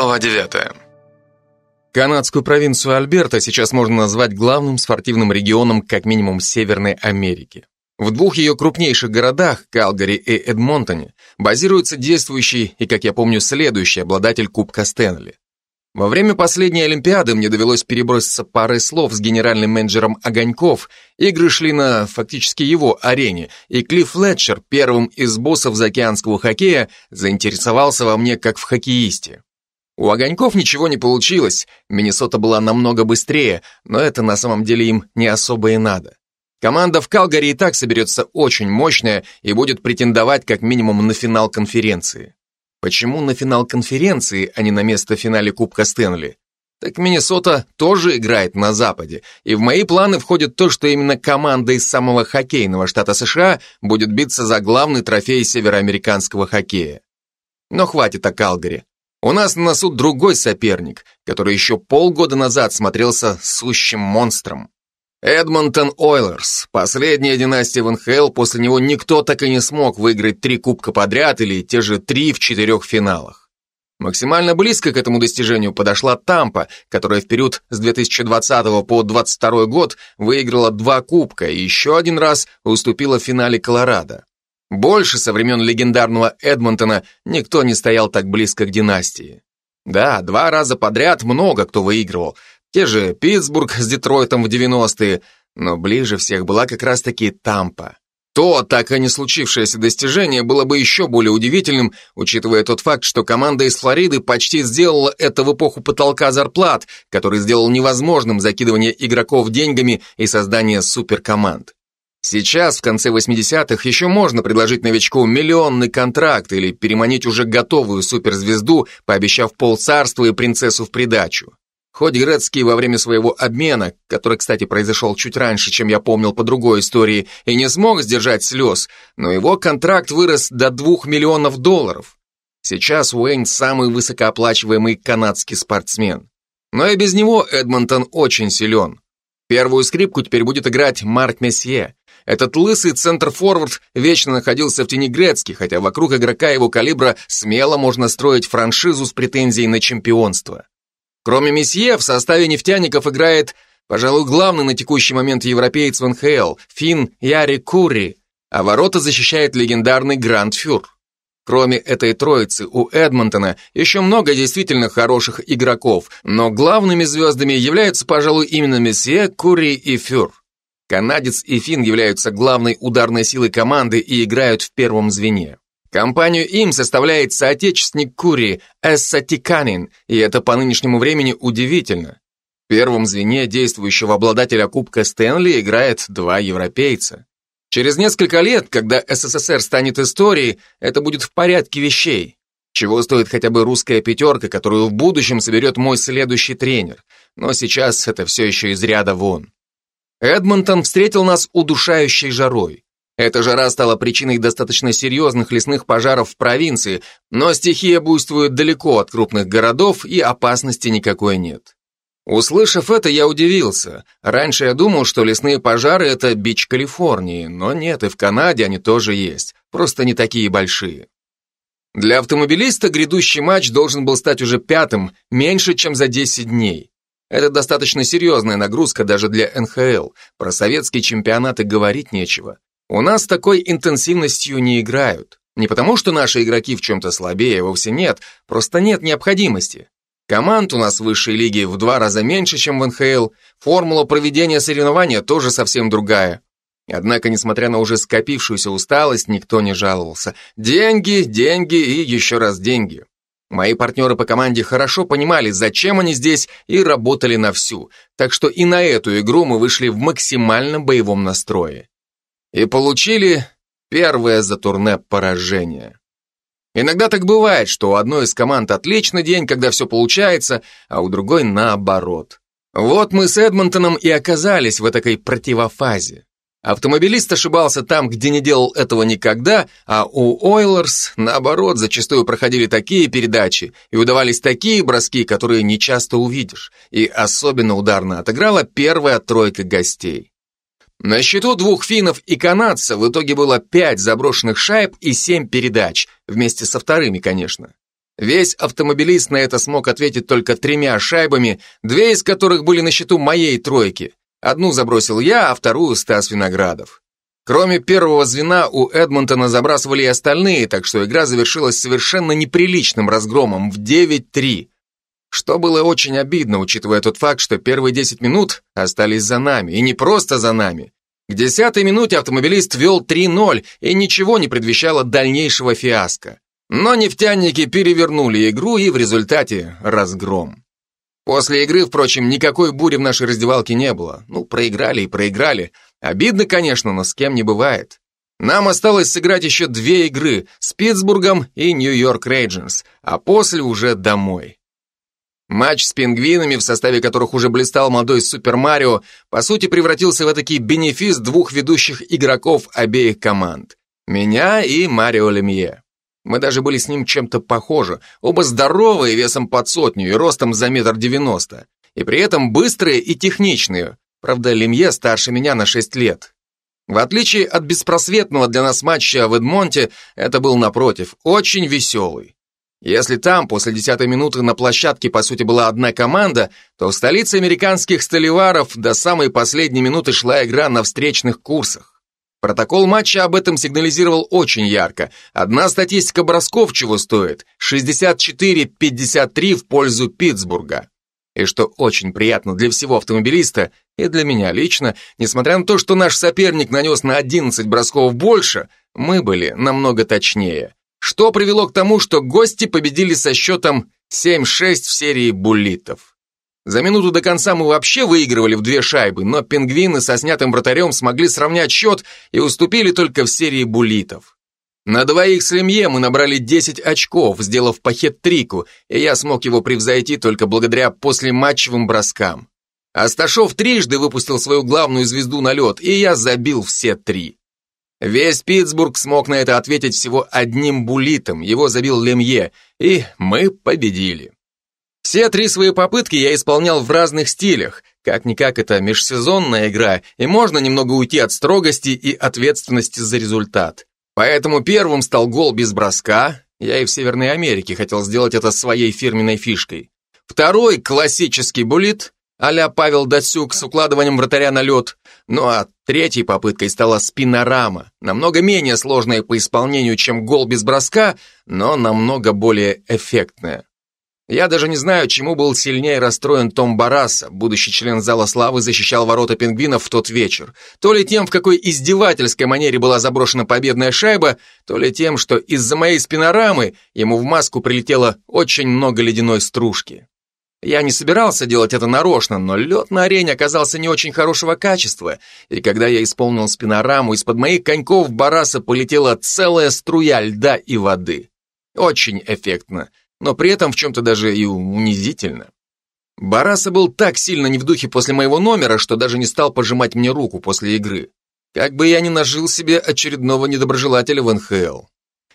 Глава 9. Канадскую провинцию Альберта сейчас можно назвать главным спортивным регионом как минимум Северной Америки. В двух ее крупнейших городах, Калгари и Эдмонтоне, базируется действующий и, как я помню, следующий обладатель Кубка Стэнли. Во время последней Олимпиады мне довелось переброситься парой слов с генеральным менеджером Огоньков. Игры шли на фактически его арене, и Клифф Флетчер, первым из боссов заокеанского хоккея, заинтересовался во мне как в хоккеисте. У Огоньков ничего не получилось, Миннесота была намного быстрее, но это на самом деле им не особо и надо. Команда в Калгари и так соберется очень мощная и будет претендовать как минимум на финал конференции. Почему на финал конференции, а не на место в финале Кубка Стэнли? Так Миннесота тоже играет на Западе, и в мои планы входит то, что именно команда из самого хоккейного штата США будет биться за главный трофей североамериканского хоккея. Но хватит о Калгари. У нас на носу другой соперник, который еще полгода назад смотрелся сущим монстром. Эдмонтон Ойлерс, последняя династия в НХЛ, после него никто так и не смог выиграть три кубка подряд или те же три в четырех финалах. Максимально близко к этому достижению подошла Тампа, которая в период с 2020 по 2022 год выиграла два кубка и еще один раз уступила в финале Колорадо. Больше со времен легендарного Эдмонтона никто не стоял так близко к династии. Да, два раза подряд много кто выигрывал, те же Питтсбург с Детройтом в 90-е, но ближе всех была как раз-таки Тампа. То, так и не случившееся достижение было бы еще более удивительным, учитывая тот факт, что команда из Флориды почти сделала это в эпоху потолка зарплат, который сделал невозможным закидывание игроков деньгами и создание суперкоманд. Сейчас, в конце 80-х, еще можно предложить новичку миллионный контракт или переманить уже готовую суперзвезду, пообещав полцарства и принцессу в придачу. Хоть Грецкий во время своего обмена, который, кстати, произошел чуть раньше, чем я помнил по другой истории, и не смог сдержать слез, но его контракт вырос до 2 миллионов долларов. Сейчас Уэйн самый высокооплачиваемый канадский спортсмен. Но и без него Эдмонтон очень силен. Первую скрипку теперь будет играть Марк Месье. Этот лысый центр-форвард вечно находился в тени Грецки, хотя вокруг игрока его калибра смело можно строить франшизу с претензией на чемпионство. Кроме месье, в составе нефтяников играет, пожалуй, главный на текущий момент европеец в НХЛ, фин Яри Курри, а ворота защищает легендарный Гранд Фюр. Кроме этой троицы, у Эдмонтона еще много действительно хороших игроков, но главными звездами являются, пожалуй, именно Месье, Курри и Фюр. Канадец и Фин являются главной ударной силой команды и играют в первом звене. Компанию им составляет соотечественник Кури Эсса Тиканин, и это по нынешнему времени удивительно. В первом звене действующего обладателя Кубка Стэнли играет два европейца. Через несколько лет, когда СССР станет историей, это будет в порядке вещей. Чего стоит хотя бы русская пятерка, которую в будущем соберет мой следующий тренер. Но сейчас это все еще из ряда вон. Эдмонтон встретил нас удушающей жарой. Эта жара стала причиной достаточно серьезных лесных пожаров в провинции, но стихия буйствует далеко от крупных городов и опасности никакой нет. Услышав это, я удивился. Раньше я думал, что лесные пожары – это бич Калифорнии, но нет, и в Канаде они тоже есть, просто не такие большие. Для автомобилиста грядущий матч должен был стать уже пятым, меньше, чем за 10 дней. Это достаточно серьезная нагрузка даже для НХЛ. Про советские чемпионаты говорить нечего. У нас такой интенсивностью не играют. Не потому, что наши игроки в чем-то слабее, вовсе нет, просто нет необходимости. Команд у нас в высшей лиге в два раза меньше, чем в НХЛ, формула проведения соревнования тоже совсем другая. Однако, несмотря на уже скопившуюся усталость, никто не жаловался. Деньги, деньги и еще раз деньги. Мои партнеры по команде хорошо понимали, зачем они здесь, и работали на всю, так что и на эту игру мы вышли в максимально боевом настрое и получили первое за турне поражение. Иногда так бывает, что у одной из команд отличный день, когда все получается, а у другой наоборот. Вот мы с Эдмонтоном и оказались в этой противофазе. Автомобилист ошибался там, где не делал этого никогда, а у Ойлерс, наоборот, зачастую проходили такие передачи и удавались такие броски, которые не часто увидишь. И особенно ударно отыграла первая тройка гостей. На счету двух финнов и канадцев в итоге было пять заброшенных шайб и семь передач, вместе со вторыми, конечно. Весь автомобилист на это смог ответить только тремя шайбами, две из которых были на счету моей тройки. Одну забросил я, а вторую Стас Виноградов. Кроме первого звена, у Эдмонтона забрасывали и остальные, так что игра завершилась совершенно неприличным разгромом в 9-3. Что было очень обидно, учитывая тот факт, что первые 10 минут остались за нами, и не просто за нами. К десятой минуте автомобилист вел 3-0, и ничего не предвещало дальнейшего фиаско. Но нефтяники перевернули игру, и в результате разгром. После игры, впрочем, никакой бури в нашей раздевалке не было. Ну, проиграли и проиграли. Обидно, конечно, но с кем не бывает. Нам осталось сыграть еще две игры с Питтсбургом и Нью-Йорк Рейнджерс, а после уже домой. Матч с пингвинами, в составе которых уже блистал молодой Супер Марио, по сути превратился в такой бенефис двух ведущих игроков обеих команд. Меня и Марио Лемье. Мы даже были с ним чем-то похожи, оба здоровые, весом под сотню и ростом за метр девяносто. И при этом быстрые и техничные. Правда, Лемье старше меня на шесть лет. В отличие от беспросветного для нас матча в Эдмонте, это был, напротив, очень веселый. Если там после десятой минуты на площадке по сути была одна команда, то в столице американских столеваров до самой последней минуты шла игра на встречных курсах. Протокол матча об этом сигнализировал очень ярко. Одна статистика бросков чего стоит? 64-53 в пользу Питтсбурга. И что очень приятно для всего автомобилиста, и для меня лично, несмотря на то, что наш соперник нанес на 11 бросков больше, мы были намного точнее что привело к тому, что гости победили со счетом 7-6 в серии буллитов. За минуту до конца мы вообще выигрывали в две шайбы, но пингвины со снятым вратарем смогли сравнять счет и уступили только в серии буллитов. На двоих с Лемье мы набрали 10 очков, сделав по хет-трику, и я смог его превзойти только благодаря послематчевым броскам. Асташов трижды выпустил свою главную звезду на лед, и я забил все три. Весь Питтсбург смог на это ответить всего одним буллитом, его забил Лемье, и мы победили. Все три свои попытки я исполнял в разных стилях, как-никак это межсезонная игра, и можно немного уйти от строгости и ответственности за результат. Поэтому первым стал гол без броска, я и в Северной Америке хотел сделать это своей фирменной фишкой. Второй классический буллит, а Павел Дасюк с укладыванием вратаря на лед. Ну а третьей попыткой стала спинорама, намного менее сложная по исполнению, чем гол без броска, но намного более эффектная. Я даже не знаю, чему был сильнее расстроен Том Бараса, будущий член Зала Славы защищал ворота пингвинов в тот вечер. То ли тем, в какой издевательской манере была заброшена победная шайба, то ли тем, что из-за моей спинорамы ему в маску прилетело очень много ледяной стружки. Я не собирался делать это нарочно, но лед на арене оказался не очень хорошего качества, и когда я исполнил спинораму, из-под моих коньков Бараса полетела целая струя льда и воды. Очень эффектно, но при этом в чем-то даже и унизительно. Бараса был так сильно не в духе после моего номера, что даже не стал пожимать мне руку после игры. Как бы я ни нажил себе очередного недоброжелателя в НХЛ.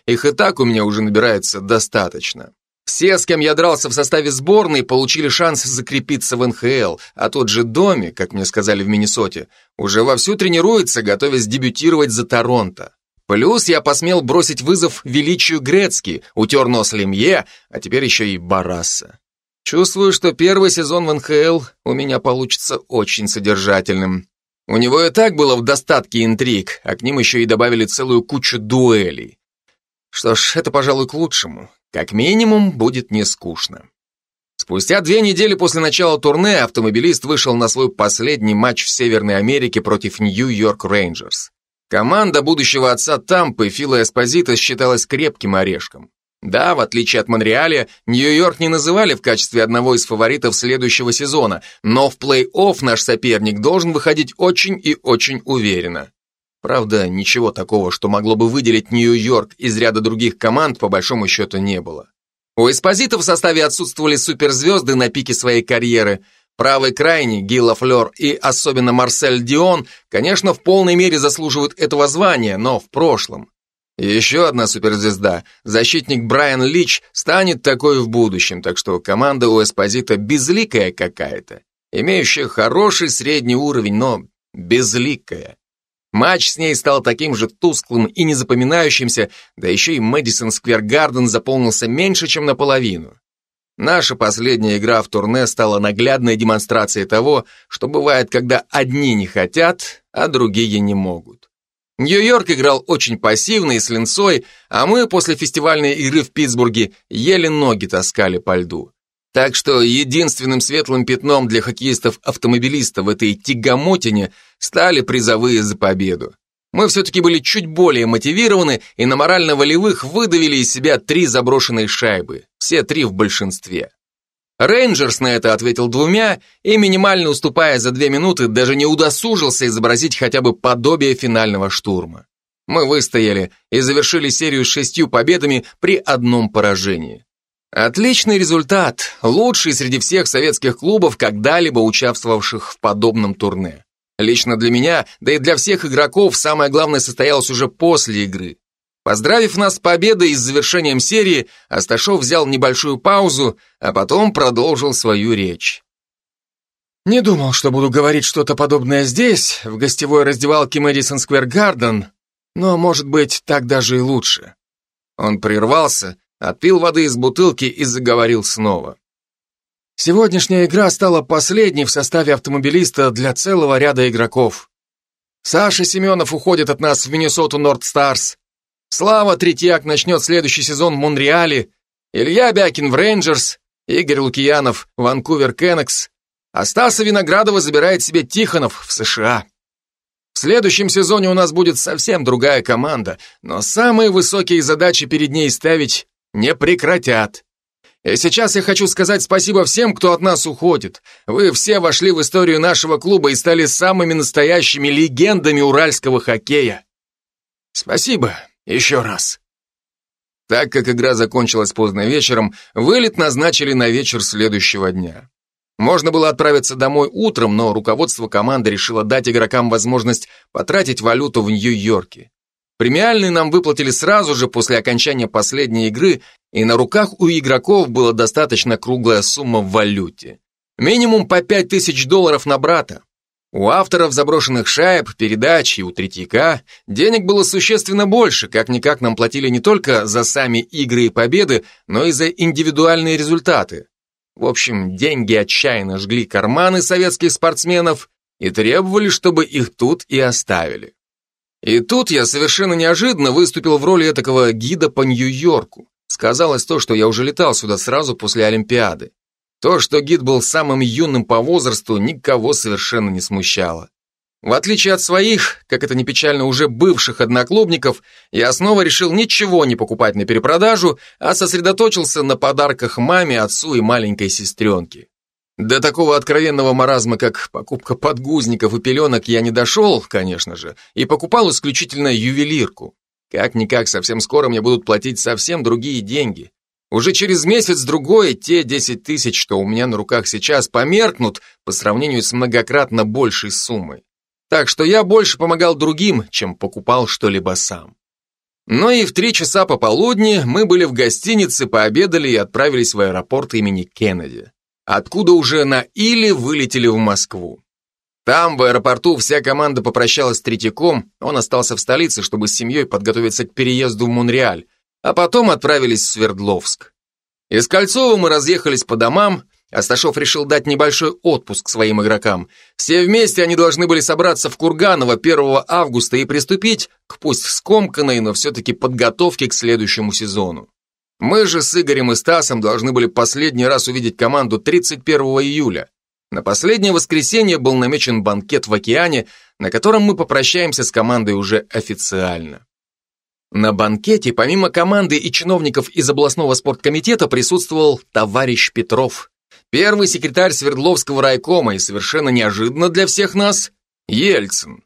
Их и так у меня уже набирается достаточно. Все, с кем я дрался в составе сборной, получили шанс закрепиться в НХЛ, а тот же Доми, как мне сказали в Миннесоте, уже вовсю тренируется, готовясь дебютировать за Торонто. Плюс я посмел бросить вызов величию Грецки, утер нос Лемье, а теперь еще и Бараса. Чувствую, что первый сезон в НХЛ у меня получится очень содержательным. У него и так было в достатке интриг, а к ним еще и добавили целую кучу дуэлей. Что ж, это, пожалуй, к лучшему. Как минимум, будет не скучно. Спустя две недели после начала турне автомобилист вышел на свой последний матч в Северной Америке против Нью-Йорк Рейнджерс. Команда будущего отца Тампы Фила Эспозита считалась крепким орешком. Да, в отличие от Монреаля, Нью-Йорк не называли в качестве одного из фаворитов следующего сезона, но в плей-офф наш соперник должен выходить очень и очень уверенно. Правда, ничего такого, что могло бы выделить Нью-Йорк из ряда других команд, по большому счету не было. У Эспозита в составе отсутствовали суперзвезды на пике своей карьеры. Правый крайний, Гилла Флёр и особенно Марсель Дион, конечно, в полной мере заслуживают этого звания, но в прошлом. Еще одна суперзвезда, защитник Брайан Лич, станет такой в будущем, так что команда у Эспозита безликая какая-то, имеющая хороший средний уровень, но безликая. Матч с ней стал таким же тусклым и незапоминающимся, да еще и Мэдисон Сквер Гарден заполнился меньше, чем наполовину. Наша последняя игра в турне стала наглядной демонстрацией того, что бывает, когда одни не хотят, а другие не могут. Нью-Йорк играл очень пассивно и с линцой, а мы после фестивальной игры в Питтсбурге еле ноги таскали по льду. Так что единственным светлым пятном для хоккеистов-автомобилистов в этой тягомотине стали призовые за победу. Мы все-таки были чуть более мотивированы и на морально-волевых выдавили из себя три заброшенные шайбы, все три в большинстве. Рейнджерс на это ответил двумя и, минимально уступая за две минуты, даже не удосужился изобразить хотя бы подобие финального штурма. Мы выстояли и завершили серию с шестью победами при одном поражении. Отличный результат, лучший среди всех советских клубов, когда-либо участвовавших в подобном турне. Лично для меня, да и для всех игроков, самое главное состоялось уже после игры. Поздравив нас с победой и с завершением серии, Асташов взял небольшую паузу, а потом продолжил свою речь. «Не думал, что буду говорить что-то подобное здесь, в гостевой раздевалке Мэдисон Сквер Гарден, но, может быть, так даже и лучше». Он прервался, Отпил воды из бутылки и заговорил снова. Сегодняшняя игра стала последней в составе автомобилиста для целого ряда игроков. Саша Семенов уходит от нас в Миннесоту Норт Старс. Слава Третьяк начнет следующий сезон в Монреале. Илья Бякин в Рейнджерс. Игорь Лукьянов в Ванкувер Кэнакс. А Стаса Виноградова забирает себе Тихонов в ЦСКА. В следующем сезоне у нас будет совсем другая команда, но самые высокие задачи перед ней ставить не прекратят. И сейчас я хочу сказать спасибо всем, кто от нас уходит. Вы все вошли в историю нашего клуба и стали самыми настоящими легендами уральского хоккея. Спасибо еще раз. Так как игра закончилась поздно вечером, вылет назначили на вечер следующего дня. Можно было отправиться домой утром, но руководство команды решило дать игрокам возможность потратить валюту в Нью-Йорке. Премиальный нам выплатили сразу же после окончания последней игры, и на руках у игроков была достаточно круглая сумма в валюте. Минимум по 5000 долларов на брата. У авторов заброшенных шайб, передач и у Третьяка денег было существенно больше, как-никак нам платили не только за сами игры и победы, но и за индивидуальные результаты. В общем, деньги отчаянно жгли карманы советских спортсменов и требовали, чтобы их тут и оставили. И тут я совершенно неожиданно выступил в роли такого гида по Нью-Йорку. Сказалось то, что я уже летал сюда сразу после Олимпиады. То, что гид был самым юным по возрасту, никого совершенно не смущало. В отличие от своих, как это не печально, уже бывших одноклубников, я снова решил ничего не покупать на перепродажу, а сосредоточился на подарках маме, отцу и маленькой сестренке. До такого откровенного маразма, как покупка подгузников и пеленок, я не дошел, конечно же, и покупал исключительно ювелирку. Как-никак, совсем скоро мне будут платить совсем другие деньги. Уже через месяц-другой те 10 тысяч, что у меня на руках сейчас, померкнут по сравнению с многократно большей суммой. Так что я больше помогал другим, чем покупал что-либо сам. Но и в три часа пополудни мы были в гостинице, пообедали и отправились в аэропорт имени Кеннеди откуда уже на Иле вылетели в Москву. Там, в аэропорту, вся команда попрощалась с Третьяком, он остался в столице, чтобы с семьей подготовиться к переезду в Монреаль, а потом отправились в Свердловск. Из Кольцова мы разъехались по домам, Асташов решил дать небольшой отпуск своим игрокам. Все вместе они должны были собраться в Курганово 1 августа и приступить к пусть скомканной, но все-таки подготовке к следующему сезону. Мы же с Игорем и Стасом должны были последний раз увидеть команду 31 июля. На последнее воскресенье был намечен банкет в океане, на котором мы попрощаемся с командой уже официально. На банкете, помимо команды и чиновников из областного спорткомитета, присутствовал товарищ Петров, первый секретарь Свердловского райкома и совершенно неожиданно для всех нас Ельцин.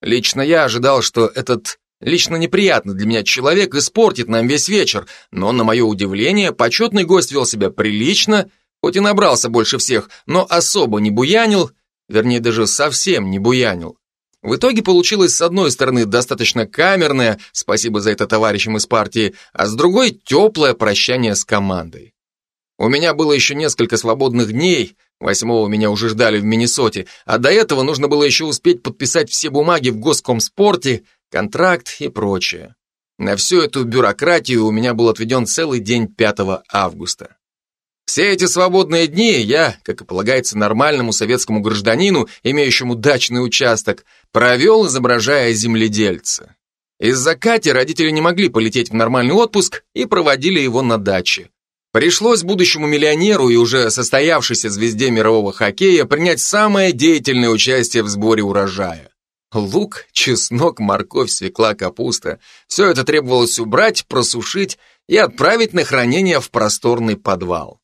Лично я ожидал, что этот Лично неприятно для меня человек испортит нам весь вечер, но, на мое удивление, почетный гость вел себя прилично, хоть и набрался больше всех, но особо не буянил, вернее, даже совсем не буянил. В итоге получилось с одной стороны достаточно камерное, спасибо за это товарищам из партии, а с другой теплое прощание с командой. У меня было еще несколько свободных дней, Восьмого меня уже ждали в Миннесоте, а до этого нужно было еще успеть подписать все бумаги в Госкомспорте, контракт и прочее. На всю эту бюрократию у меня был отведен целый день 5 августа. Все эти свободные дни я, как и полагается нормальному советскому гражданину, имеющему дачный участок, провел, изображая земледельца. Из-за Кати родители не могли полететь в нормальный отпуск и проводили его на даче. Пришлось будущему миллионеру и уже состоявшейся звезде мирового хоккея принять самое деятельное участие в сборе урожая. Лук, чеснок, морковь, свекла, капуста – все это требовалось убрать, просушить и отправить на хранение в просторный подвал.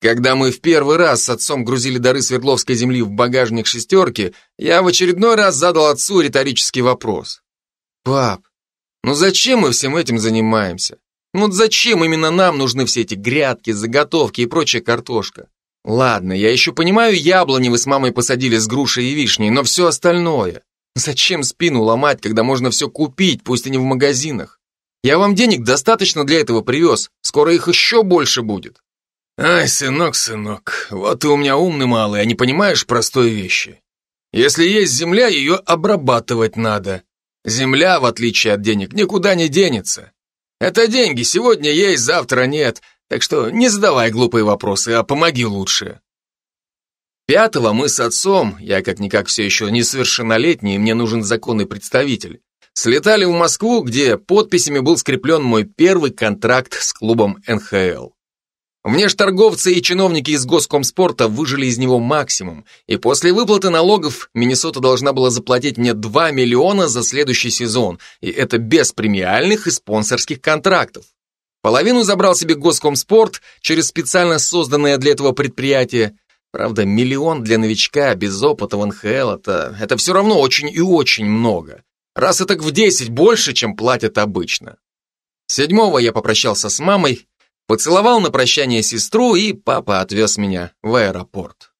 Когда мы в первый раз с отцом грузили дары Свердловской земли в багажник шестерки, я в очередной раз задал отцу риторический вопрос. «Пап, ну зачем мы всем этим занимаемся? Ну зачем именно нам нужны все эти грядки, заготовки и прочая картошка? Ладно, я еще понимаю, яблони вы с мамой посадили с грушей и вишней, но все остальное. Зачем спину ломать, когда можно все купить, пусть и не в магазинах? Я вам денег достаточно для этого привез, скоро их еще больше будет. Ай, сынок, сынок, вот ты у меня умный малый, а не понимаешь простой вещи. Если есть земля, ее обрабатывать надо. Земля, в отличие от денег, никуда не денется. Это деньги, сегодня есть, завтра нет. Так что не задавай глупые вопросы, а помоги лучше. Пятого мы с отцом, я как-никак все еще несовершеннолетний, мне нужен законный представитель, слетали в Москву, где подписями был скреплен мой первый контракт с клубом НХЛ. Внешторговцы и чиновники из Госкомспорта выжили из него максимум, и после выплаты налогов Миннесота должна была заплатить мне 2 миллиона за следующий сезон, и это без премиальных и спонсорских контрактов. Половину забрал себе Госкомспорт через специально созданное для этого предприятие. Правда, миллион для новичка без опыта в НХЛ это, это все равно очень и очень много. Раз это в 10 больше, чем платят обычно. Седьмого я попрощался с мамой, Поцеловал на прощание сестру, и папа отвез меня в аэропорт.